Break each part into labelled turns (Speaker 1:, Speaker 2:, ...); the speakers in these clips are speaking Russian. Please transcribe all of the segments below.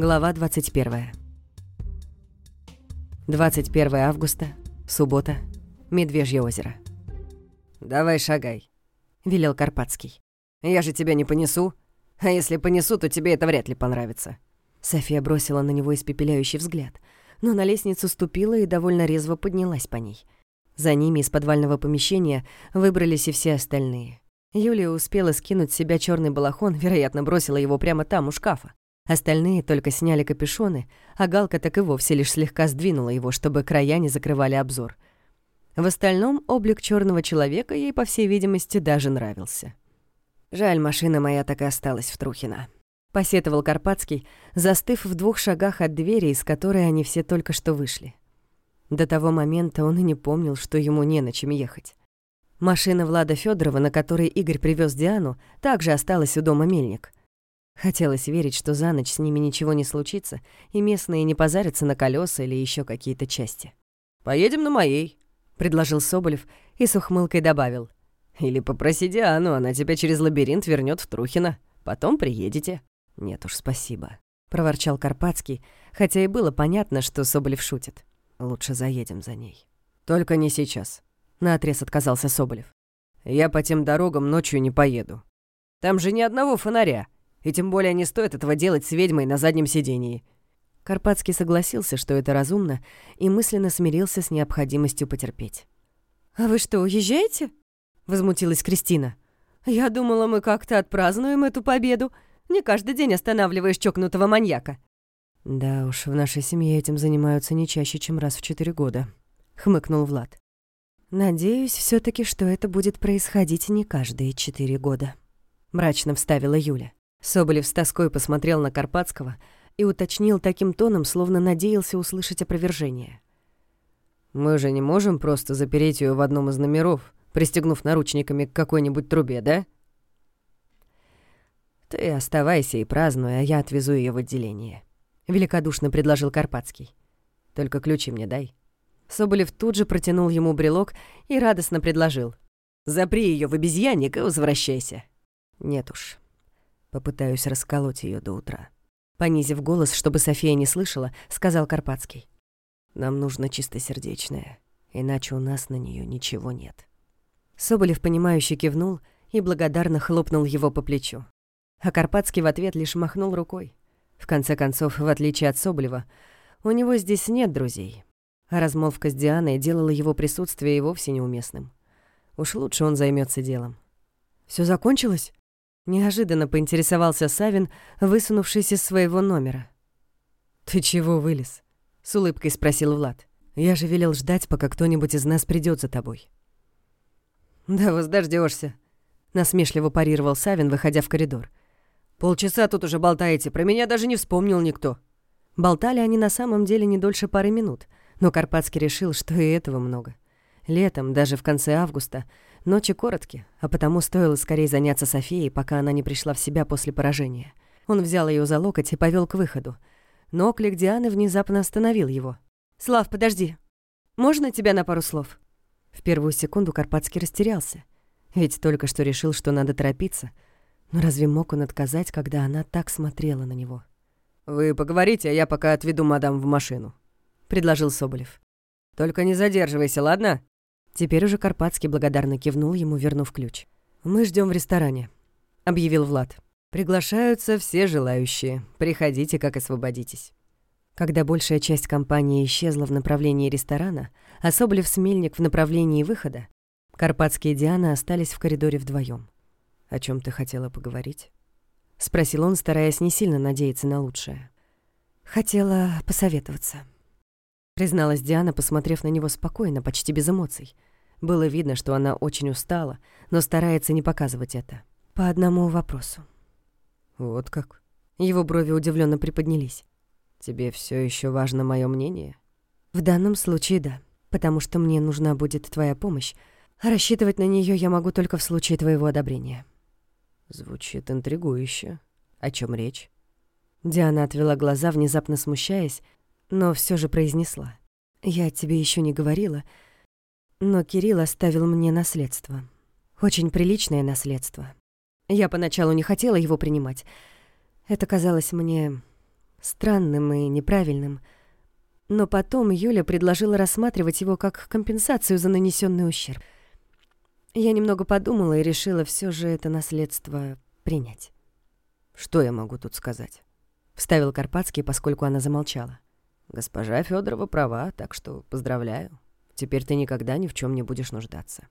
Speaker 1: Глава 21. 21 августа, суббота, Медвежье озеро.
Speaker 2: «Давай шагай», —
Speaker 1: велел Карпатский.
Speaker 2: «Я же тебя не понесу. А если понесу, то тебе это вряд ли понравится».
Speaker 1: София бросила на него испепеляющий взгляд, но на лестницу ступила и довольно резво поднялась по ней. За ними из подвального помещения выбрались и все остальные. Юлия успела скинуть с себя черный балахон, вероятно, бросила его прямо там, у шкафа. Остальные только сняли капюшоны, а Галка так и вовсе лишь слегка сдвинула его, чтобы края не закрывали обзор. В остальном облик черного человека ей, по всей видимости, даже нравился.
Speaker 2: «Жаль, машина моя так и осталась в Трухино», —
Speaker 1: посетовал Карпатский, застыв в двух шагах от двери, из которой они все только что вышли. До того момента он и не помнил, что ему не на чем ехать. Машина Влада Федорова, на которой Игорь привез Диану, также осталась у дома Мельник. Хотелось верить, что за ночь с ними ничего не случится, и местные не позарятся на колеса или еще какие-то части.
Speaker 2: «Поедем на моей», —
Speaker 1: предложил Соболев и с ухмылкой добавил.
Speaker 2: «Или попроси Диану, она тебя через лабиринт вернет в Трухино. Потом приедете».
Speaker 1: «Нет уж, спасибо», — проворчал Карпатский, хотя и было понятно, что Соболев шутит. «Лучше заедем за ней».
Speaker 2: «Только не сейчас», —
Speaker 1: наотрез отказался Соболев.
Speaker 2: «Я по тем дорогам ночью не поеду. Там же ни одного фонаря, и тем более не стоит этого делать с ведьмой на заднем сидении».
Speaker 1: Карпатский согласился, что это разумно, и мысленно смирился с необходимостью потерпеть. «А вы что, уезжаете?» — возмутилась Кристина. «Я думала, мы как-то отпразднуем эту победу. Не каждый день останавливаешь чокнутого маньяка». «Да уж, в нашей семье этим занимаются не чаще, чем раз в четыре года», — хмыкнул Влад. «Надеюсь все таки что это будет происходить не каждые четыре года», — мрачно вставила Юля. Соболев с тоской посмотрел на Карпатского и уточнил таким тоном, словно надеялся услышать опровержение.
Speaker 2: «Мы же не можем просто запереть ее в одном из номеров, пристегнув наручниками к какой-нибудь трубе, да?»
Speaker 1: «Ты оставайся и празднуй, а я отвезу ее в отделение», — великодушно предложил Карпатский. «Только ключи мне дай». Соболев тут же протянул ему брелок и радостно предложил.
Speaker 2: «Запри ее в обезьянник и возвращайся».
Speaker 1: «Нет уж. Попытаюсь расколоть ее до утра». Понизив голос, чтобы София не слышала, сказал Карпатский. «Нам нужно чистосердечное, иначе у нас на нее ничего нет». Соболев, понимающе кивнул и благодарно хлопнул его по плечу. А Карпатский в ответ лишь махнул рукой. В конце концов, в отличие от Соболева, у него здесь нет друзей, а размолвка с Дианой делала его присутствие и вовсе неуместным. Уж лучше он займется делом. Все закончилось?» Неожиданно поинтересовался Савин, высунувшись из своего номера. «Ты чего вылез?» — с улыбкой спросил Влад. «Я же велел ждать, пока кто-нибудь из нас придет за тобой».
Speaker 2: «Да воздождешься, насмешливо парировал Савин, выходя в коридор. «Полчаса тут уже болтаете, про меня даже не вспомнил никто».
Speaker 1: Болтали они на самом деле не дольше пары минут — но Карпатский решил, что и этого много. Летом, даже в конце августа, ночи короткие, а потому стоило скорее заняться Софией, пока она не пришла в себя после поражения. Он взял ее за локоть и повел к выходу. Но оклик Дианы внезапно остановил его. «Слав, подожди. Можно тебя на пару слов?» В первую секунду Карпатский растерялся. Ведь только что решил, что надо торопиться. Но разве мог он отказать, когда она так смотрела на него?
Speaker 2: «Вы поговорите, а я пока отведу мадам в машину», — предложил Соболев. «Только не задерживайся, ладно?»
Speaker 1: Теперь уже Карпатский благодарно кивнул ему, вернув ключ. «Мы ждем в ресторане», — объявил Влад. «Приглашаются все желающие. Приходите, как освободитесь». Когда большая часть компании исчезла в направлении ресторана, а Соболев с Мельник в направлении выхода, Карпатский и Диана остались в коридоре вдвоем. «О чем ты хотела поговорить?» — спросил он, стараясь не сильно надеяться на лучшее. «Хотела посоветоваться», призналась Диана, посмотрев на него спокойно, почти без эмоций. Было видно, что она очень устала, но старается не показывать это. По одному вопросу.
Speaker 2: Вот как?
Speaker 1: Его брови удивленно приподнялись.
Speaker 2: Тебе все еще важно мое мнение?
Speaker 1: В данном случае да, потому что мне нужна будет твоя помощь, а рассчитывать на нее я могу только в случае твоего одобрения.
Speaker 2: Звучит интригующе. О чем речь?
Speaker 1: Диана отвела глаза, внезапно смущаясь, но все же произнесла. «Я тебе еще не говорила, но Кирилл оставил мне наследство. Очень приличное наследство. Я поначалу не хотела его принимать. Это казалось мне странным и неправильным. Но потом Юля предложила рассматривать его как компенсацию за нанесенный ущерб. Я немного подумала и решила все же это наследство принять.
Speaker 2: «Что я могу тут сказать?» — вставил Карпатский, поскольку она замолчала. «Госпожа Федорова права, так что поздравляю. Теперь ты никогда ни в чем не будешь нуждаться».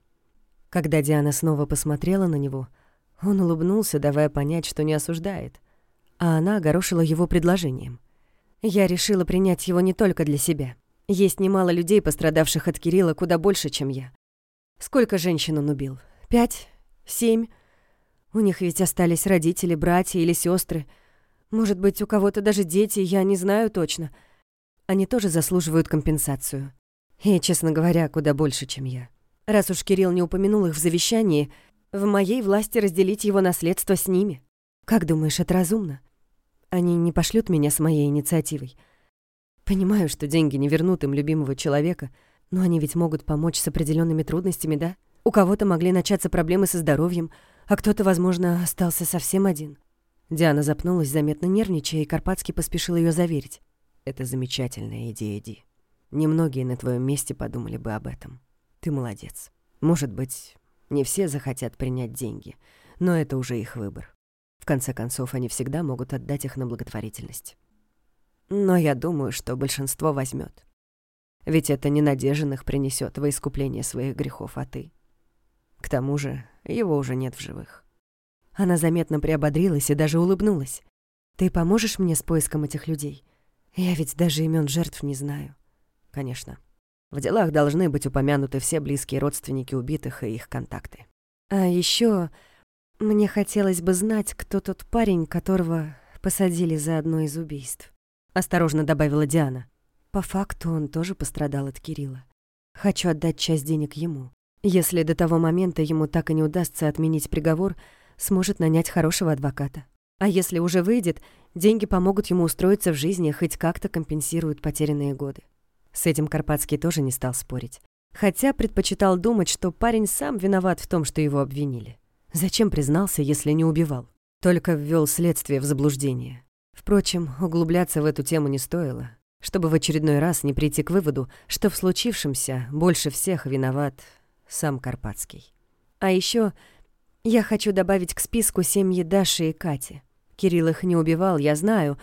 Speaker 1: Когда Диана снова посмотрела на него, он улыбнулся, давая понять, что не осуждает, а она огорошила его предложением. Я решила принять его не только для себя. Есть немало людей, пострадавших от Кирилла куда больше, чем я. Сколько женщин он убил? Пять? Семь? У них ведь остались родители, братья или сестры. Может быть, у кого-то даже дети, я не знаю точно. Они тоже заслуживают компенсацию. И, честно говоря, куда больше, чем я. Раз уж Кирилл не упомянул их в завещании, в моей власти разделить его наследство с ними. Как думаешь, это разумно? Они не пошлют меня с моей инициативой. Понимаю, что деньги не вернут им любимого человека, но они ведь могут помочь с определенными трудностями, да? У кого-то могли начаться проблемы со здоровьем, а кто-то, возможно, остался совсем один. Диана запнулась, заметно нервничая, и Карпатский поспешил ее заверить.
Speaker 2: «Это замечательная идея, Ди. Немногие на твоем месте подумали бы об этом. Ты молодец. Может быть, не все захотят принять деньги, но это уже их выбор. В конце концов, они всегда могут отдать их на благотворительность. Но я думаю, что большинство возьмет. Ведь это не надеженных принесет во искупление своих грехов, а ты. К тому же, его уже нет в живых.
Speaker 1: Она заметно приободрилась и даже улыбнулась. «Ты поможешь мне с поиском этих людей? Я ведь даже имен жертв не знаю».
Speaker 2: «Конечно. В делах должны быть упомянуты все близкие родственники убитых и их контакты.
Speaker 1: А еще мне хотелось бы знать, кто тот парень, которого посадили за одно из убийств. Осторожно добавила Диана. По факту он тоже пострадал от Кирилла. Хочу отдать часть денег ему. Если до того момента ему так и не удастся отменить приговор, сможет нанять хорошего адвоката. А если уже выйдет, деньги помогут ему устроиться в жизни, хоть как-то компенсируют потерянные годы. С этим Карпатский тоже не стал спорить. Хотя предпочитал думать, что парень сам виноват в том, что его обвинили. Зачем признался, если не убивал? Только ввел следствие в заблуждение. Впрочем, углубляться в эту тему не стоило, чтобы в очередной раз не прийти к выводу, что в случившемся больше всех виноват сам Карпатский. А еще я хочу добавить к списку семьи Даши и Кати. Кирилл их не убивал, я знаю,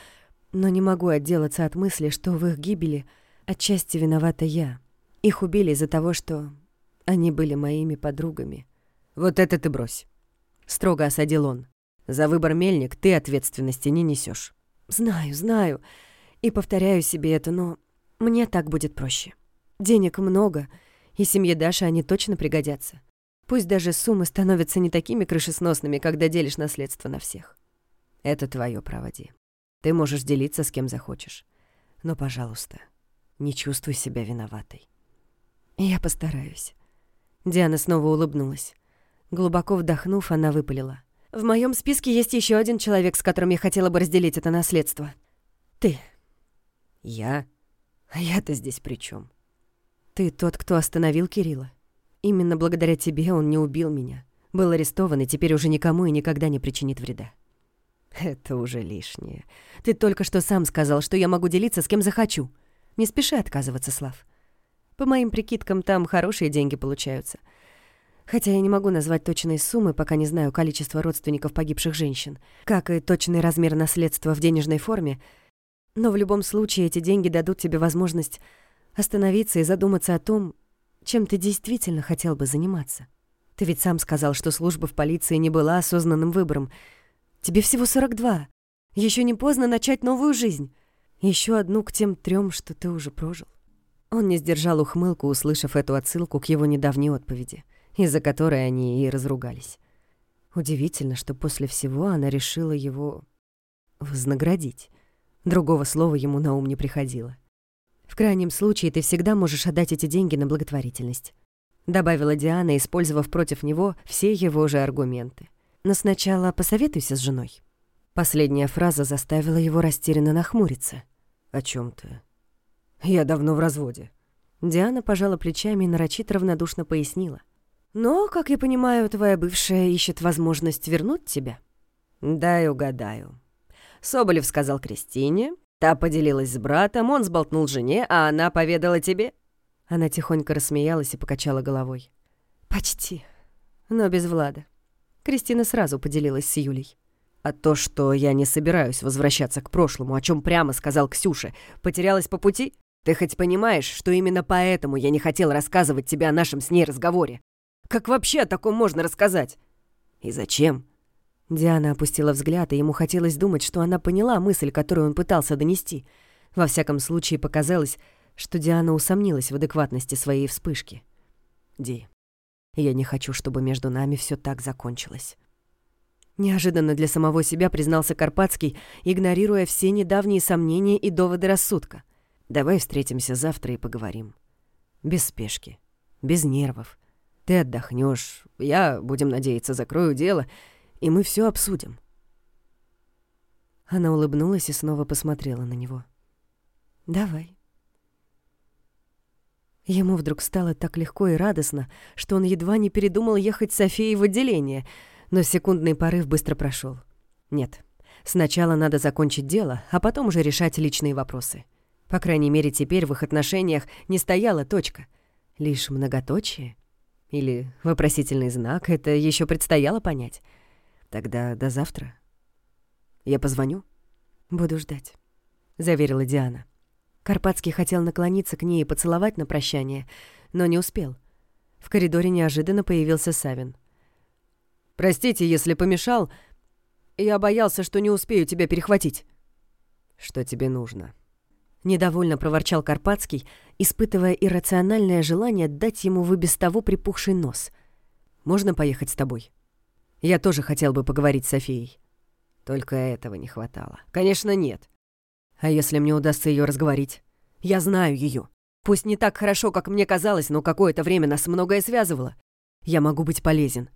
Speaker 1: но не могу отделаться от мысли, что в их гибели – Отчасти виновата я. Их убили из-за того, что они были моими подругами.
Speaker 2: Вот это ты брось. Строго осадил он. За выбор мельник ты ответственности не несешь.
Speaker 1: Знаю, знаю. И повторяю себе это, но мне так будет проще. Денег много, и семье Даши они точно пригодятся. Пусть даже суммы становятся не такими крышесносными, когда делишь наследство на всех.
Speaker 2: Это твое право, Ди. Ты можешь делиться с кем захочешь. Но, пожалуйста, не чувствуй себя виноватой.
Speaker 1: Я постараюсь. Диана снова улыбнулась. Глубоко вдохнув, она выпалила. В моем списке есть еще один человек, с которым я хотела бы разделить это наследство. Ты.
Speaker 2: Я? А я-то здесь при чем?
Speaker 1: Ты тот, кто остановил Кирилла. Именно благодаря тебе он не убил меня. Был арестован и теперь уже никому и никогда не причинит вреда.
Speaker 2: Это уже лишнее.
Speaker 1: Ты только что сам сказал, что я могу делиться с кем захочу. Не спеши отказываться, Слав. По моим прикидкам, там хорошие деньги получаются. Хотя я не могу назвать точные суммы, пока не знаю количество родственников погибших женщин, как и точный размер наследства в денежной форме. Но в любом случае эти деньги дадут тебе возможность остановиться и задуматься о том, чем ты действительно хотел бы заниматься. Ты ведь сам сказал, что служба в полиции не была осознанным выбором. Тебе всего 42. Еще не поздно начать новую жизнь. Еще одну к тем трем, что ты уже прожил. Он не сдержал ухмылку, услышав эту отсылку к его недавней отповеди, из-за которой они и разругались. Удивительно, что после всего она решила его вознаградить. Другого слова ему на ум не приходило. «В крайнем случае ты всегда можешь отдать эти деньги на благотворительность», добавила Диана, использовав против него все его же аргументы. «Но сначала посоветуйся с женой». Последняя фраза заставила его растерянно нахмуриться.
Speaker 2: «О чем ты?» «Я давно в разводе».
Speaker 1: Диана пожала плечами и нарочито равнодушно пояснила. «Но, как я понимаю, твоя бывшая ищет возможность вернуть тебя?»
Speaker 2: «Дай угадаю». Соболев сказал Кристине, Та поделилась с братом, он сболтнул жене, а она поведала тебе?»
Speaker 1: Она тихонько рассмеялась и покачала головой. «Почти. Но без Влада. Кристина сразу поделилась с Юлей.
Speaker 2: А то, что я не собираюсь возвращаться к прошлому, о чем прямо сказал Ксюше, потерялась по пути? Ты хоть понимаешь, что именно поэтому я не хотел рассказывать тебе о нашем с ней разговоре? Как вообще о таком можно рассказать? И зачем?»
Speaker 1: Диана опустила взгляд, и ему хотелось думать, что она поняла мысль, которую он пытался донести. Во всяком случае, показалось, что Диана усомнилась в адекватности своей вспышки. «Ди, я не хочу, чтобы между нами все так закончилось». Неожиданно для самого себя признался Карпатский, игнорируя все недавние сомнения и доводы рассудка.
Speaker 2: «Давай встретимся завтра и поговорим. Без спешки, без нервов. Ты отдохнешь, я, будем надеяться, закрою дело, и мы все обсудим».
Speaker 1: Она улыбнулась и снова посмотрела на него. «Давай». Ему вдруг стало так легко и радостно, что он едва не передумал ехать Софией в отделение, но секундный порыв быстро прошел. Нет, сначала надо закончить дело, а потом уже решать личные вопросы. По крайней мере, теперь в их отношениях не стояла точка. Лишь многоточие или вопросительный знак, это еще предстояло понять.
Speaker 2: Тогда до завтра. Я позвоню?
Speaker 1: Буду ждать, заверила Диана. Карпатский хотел наклониться к ней и поцеловать на прощание, но не успел. В коридоре неожиданно появился Савин.
Speaker 2: «Простите, если помешал. Я боялся, что не успею тебя перехватить». «Что тебе нужно?»
Speaker 1: Недовольно проворчал Карпатский, испытывая иррациональное желание дать ему вы без того припухший нос. «Можно поехать с тобой? Я тоже хотел бы поговорить с Софией».
Speaker 2: Только этого не хватало. «Конечно, нет.
Speaker 1: А если мне удастся ее разговорить? Я знаю ее. Пусть не так хорошо, как мне казалось, но какое-то время нас многое связывало. Я могу быть полезен.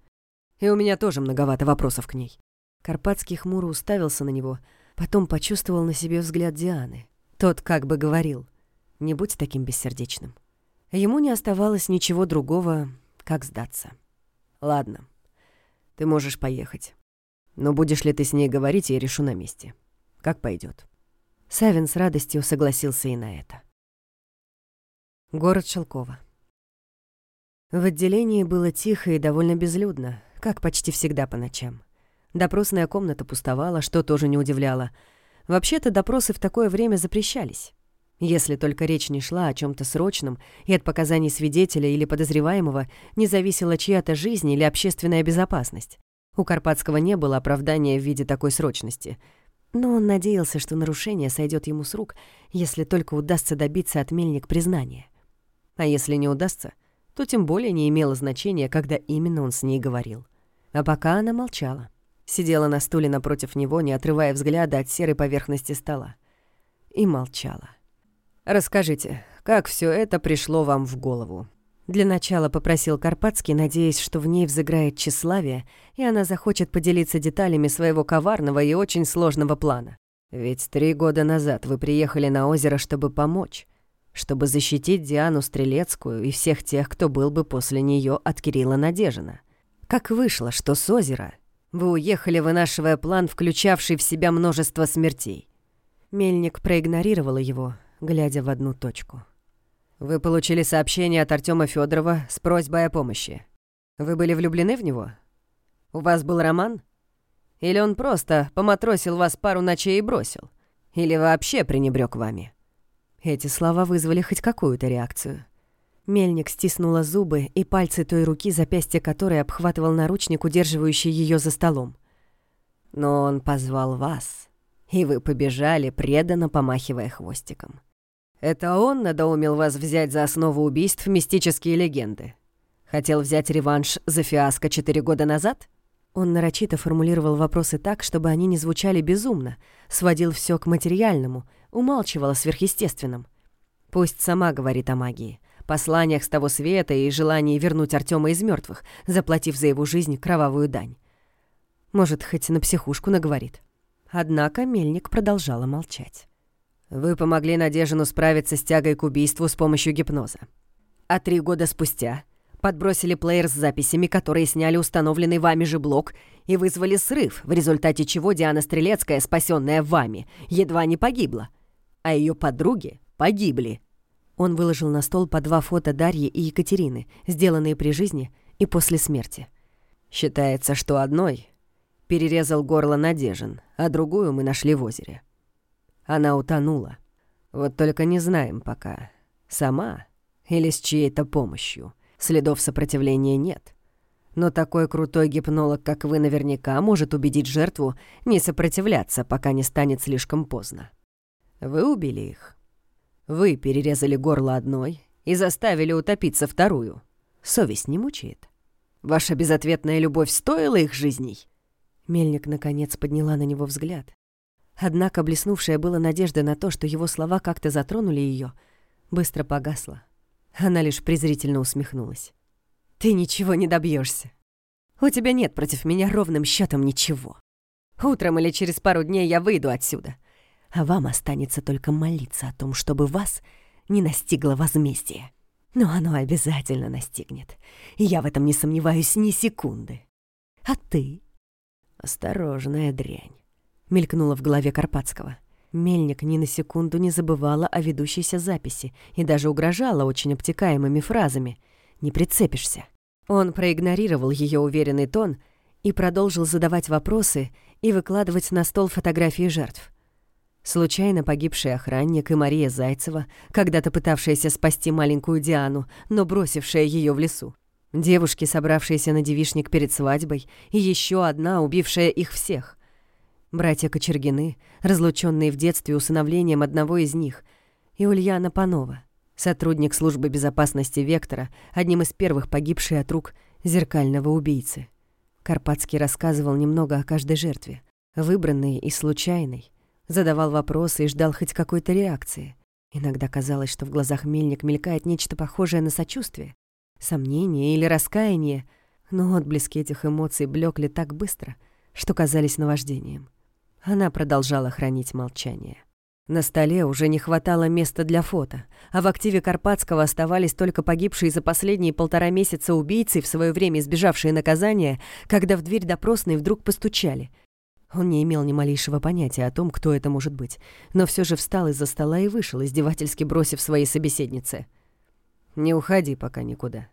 Speaker 1: И у меня тоже многовато вопросов к ней». Карпатский хмуро уставился на него, потом почувствовал на себе взгляд Дианы. Тот как бы говорил, «Не будь таким бессердечным». Ему не оставалось ничего другого, как сдаться.
Speaker 2: «Ладно, ты можешь поехать. Но будешь ли ты с ней говорить, я решу на месте. Как пойдет.
Speaker 1: Савин с радостью согласился и на это. Город Шелково. В отделении было тихо и довольно безлюдно, как почти всегда по ночам. Допросная комната пустовала, что тоже не удивляло. Вообще-то допросы в такое время запрещались. Если только речь не шла о чем то срочном, и от показаний свидетеля или подозреваемого не зависела чья-то жизнь или общественная безопасность. У Карпатского не было оправдания в виде такой срочности — но он надеялся, что нарушение сойдет ему с рук, если только удастся добиться от Мельник признания. А если не удастся, то тем более не имело значения, когда именно он с ней говорил. А пока она молчала. Сидела на стуле напротив него, не отрывая взгляда от серой поверхности стола. И молчала. «Расскажите, как все это пришло вам в голову?» Для начала попросил Карпатский, надеясь, что в ней взыграет тщеславие, и она захочет поделиться деталями своего коварного и очень сложного плана. Ведь три года назад вы приехали на озеро, чтобы помочь, чтобы защитить Диану Стрелецкую и всех тех, кто был бы после нее от Кирилла Надежина. Как вышло, что с озера вы уехали, вынашивая план, включавший в себя множество смертей? Мельник проигнорировала его, глядя в одну точку. Вы получили сообщение от Артема Федорова с просьбой о помощи. Вы были влюблены в него? У вас был роман? Или он просто поматросил вас пару ночей и бросил? Или вообще пренебрег вами?» Эти слова вызвали хоть какую-то реакцию. Мельник стиснула зубы и пальцы той руки, запястье которой обхватывал наручник, удерживающий ее за столом. «Но он позвал вас, и вы побежали, преданно помахивая хвостиком. Это он надоумил вас взять за основу убийств мистические легенды? Хотел взять реванш за фиаско четыре года назад? Он нарочито формулировал вопросы так, чтобы они не звучали безумно, сводил все к материальному, умалчивал о сверхъестественном. Пусть сама говорит о магии, посланиях с того света и желании вернуть Артема из мертвых, заплатив за его жизнь кровавую дань. Может, хоть на психушку наговорит. Однако Мельник продолжала молчать. Вы помогли Надежину справиться с тягой к убийству с помощью гипноза. А три года спустя подбросили плеер с записями, которые сняли установленный вами же блок и вызвали срыв, в результате чего Диана Стрелецкая, спасенная вами, едва не погибла.
Speaker 2: А ее подруги погибли. Он выложил на стол по два фото Дарьи и Екатерины, сделанные при жизни и после смерти. Считается, что одной перерезал горло Надежин, а другую мы нашли в озере. Она утонула. Вот только не знаем пока, сама или с чьей-то помощью. Следов сопротивления нет. Но такой крутой гипнолог, как вы, наверняка может убедить жертву не сопротивляться, пока не станет слишком поздно. Вы убили их. Вы перерезали горло одной и заставили утопиться вторую. Совесть не мучает. Ваша безответная любовь стоила их жизней?» Мельник, наконец, подняла на него взгляд. Однако блеснувшая была надежда на то, что его слова как-то затронули ее, быстро погасла. Она лишь презрительно усмехнулась. «Ты ничего не добьешься. У тебя нет против меня ровным счетом ничего. Утром или через пару дней я выйду отсюда, а вам останется только молиться о том, чтобы вас не настигло возмездие. Но оно обязательно настигнет, и я в этом не сомневаюсь ни секунды. А ты? Осторожная дрянь, мелькнула в голове Карпатского. Мельник ни на секунду не забывала о ведущейся записи и даже угрожала очень обтекаемыми фразами «не прицепишься». Он проигнорировал ее уверенный тон и продолжил задавать вопросы и выкладывать на стол фотографии жертв. Случайно погибший охранник и Мария Зайцева, когда-то пытавшаяся спасти маленькую Диану, но бросившая ее в лесу. Девушки, собравшиеся на девишник перед свадьбой, и еще одна, убившая их всех. Братья Кочергины, разлученные в детстве усыновлением одного из них, и Ульяна Панова, сотрудник службы безопасности «Вектора», одним из первых погибший от рук зеркального убийцы. Карпатский рассказывал немного о каждой жертве, выбранной и случайной, задавал вопросы и ждал хоть какой-то реакции. Иногда казалось, что в глазах Мельник мелькает нечто похожее на сочувствие, сомнение или раскаяние, но отблески этих эмоций блекли так быстро, что казались наваждением. Она продолжала хранить молчание. На столе уже не хватало места для фото, а в активе Карпатского оставались только погибшие за последние полтора месяца убийцы, в свое время избежавшие наказания, когда в дверь допросной вдруг постучали — он не имел ни малейшего понятия о том, кто это может быть, но все же встал из-за стола и вышел, издевательски бросив своей собеседнице. «Не уходи пока никуда».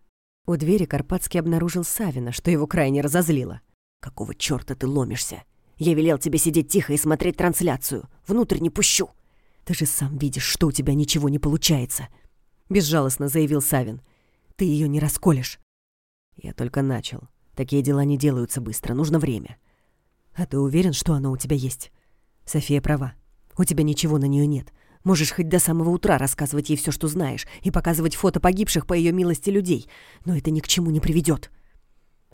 Speaker 2: У двери Карпатский обнаружил Савина, что его крайне разозлило. «Какого чёрта ты ломишься? Я велел тебе сидеть тихо и смотреть трансляцию. Внутрь не пущу. Ты же сам видишь, что у тебя ничего не получается», — безжалостно заявил Савин. «Ты ее не расколешь». «Я только начал. Такие дела не делаются быстро, нужно время. «А ты уверен, что оно у тебя есть?» «София права. У тебя ничего на нее нет. Можешь хоть до самого утра рассказывать ей все, что знаешь, и показывать фото погибших по ее милости людей, но это ни к чему не приведет.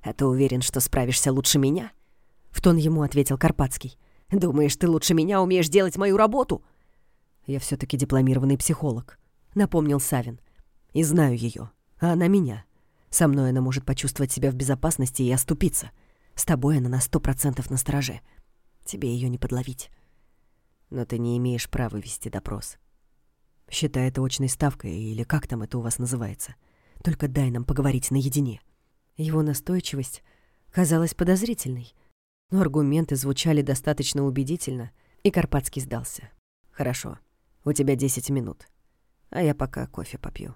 Speaker 2: «А ты уверен, что справишься лучше меня?» В тон ему ответил Карпатский. «Думаешь, ты лучше меня умеешь делать мою работу?» «Я все таки дипломированный психолог», — напомнил Савин. «И знаю ее, а она меня. Со мной она может почувствовать себя в безопасности и оступиться. С тобой она на сто процентов на стороже. Тебе ее не подловить. Но ты не имеешь права вести допрос. Считай это очной ставкой, или как там это у вас называется. Только дай нам поговорить наедине». Его настойчивость казалась подозрительной, но аргументы звучали достаточно убедительно, и Карпатский сдался. «Хорошо, у тебя десять минут, а я пока кофе попью».